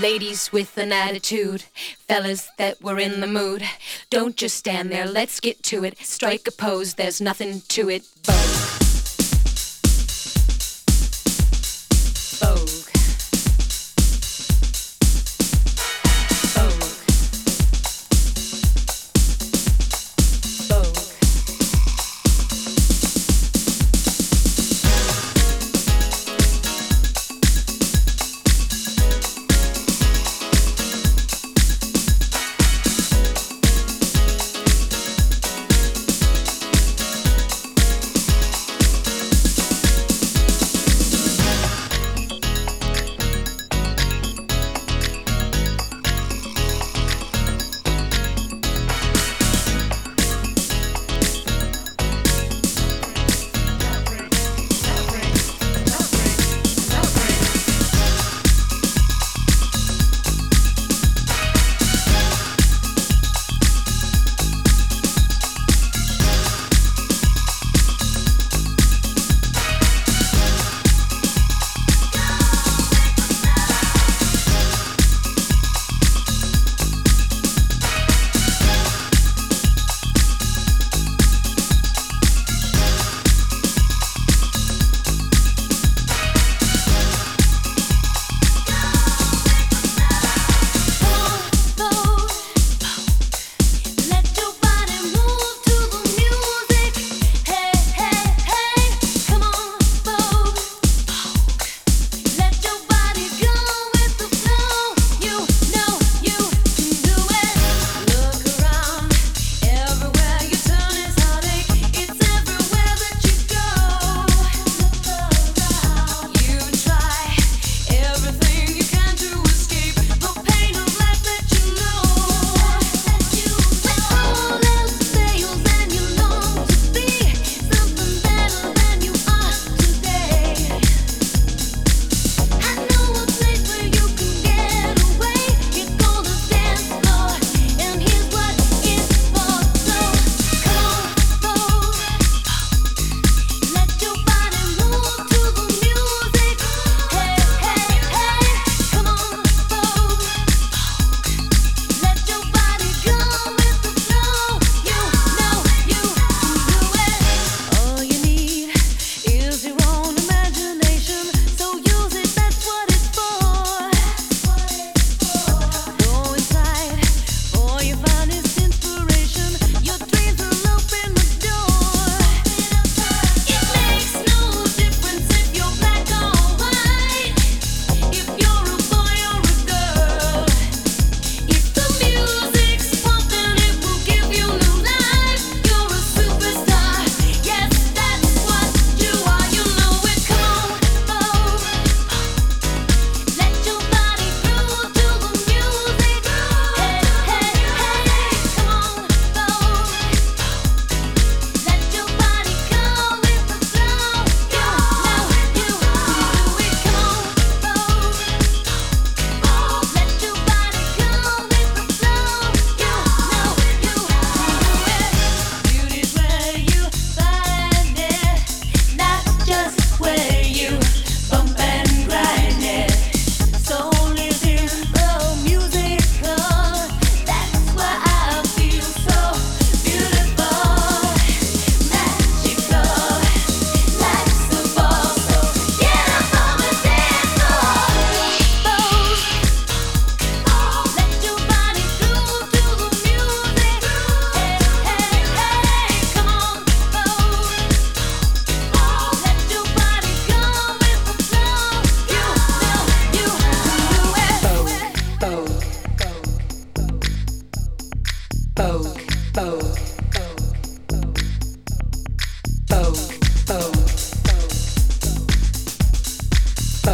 Ladies with an attitude, fellas that were in the mood. Don't just stand there, let's get to it. Strike a pose, there's nothing to it.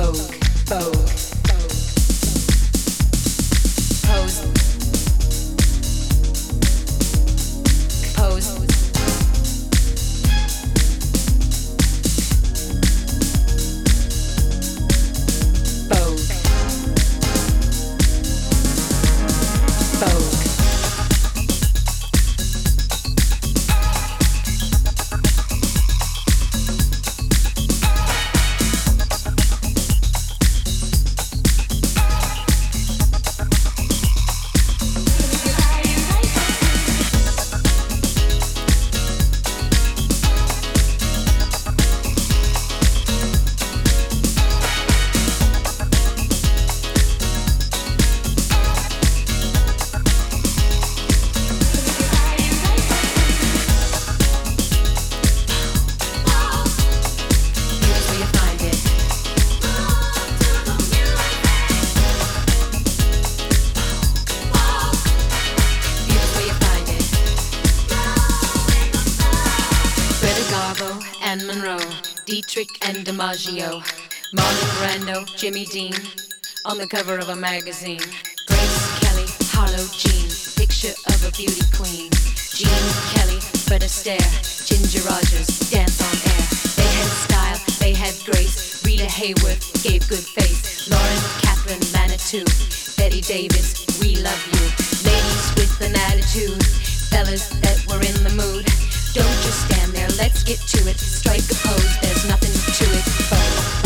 Oh, folk. Vogue. Dietrich and DiMaggio, Marlon Brando, Jimmy Dean, on the cover of a magazine. Grace Kelly, Harlow Jean, picture of a beauty queen. Gene Kelly, Fred Astaire, Ginger Rogers, dance on air. They had style, they had grace. Rita Hayworth gave good face. Lauren, Katharine, Manitou, Bette Davis, we love you. Ladies with an attitude, fellas that were in the mood. Don't just stand there, let's get to it. Strike a pose, there's nothing to it.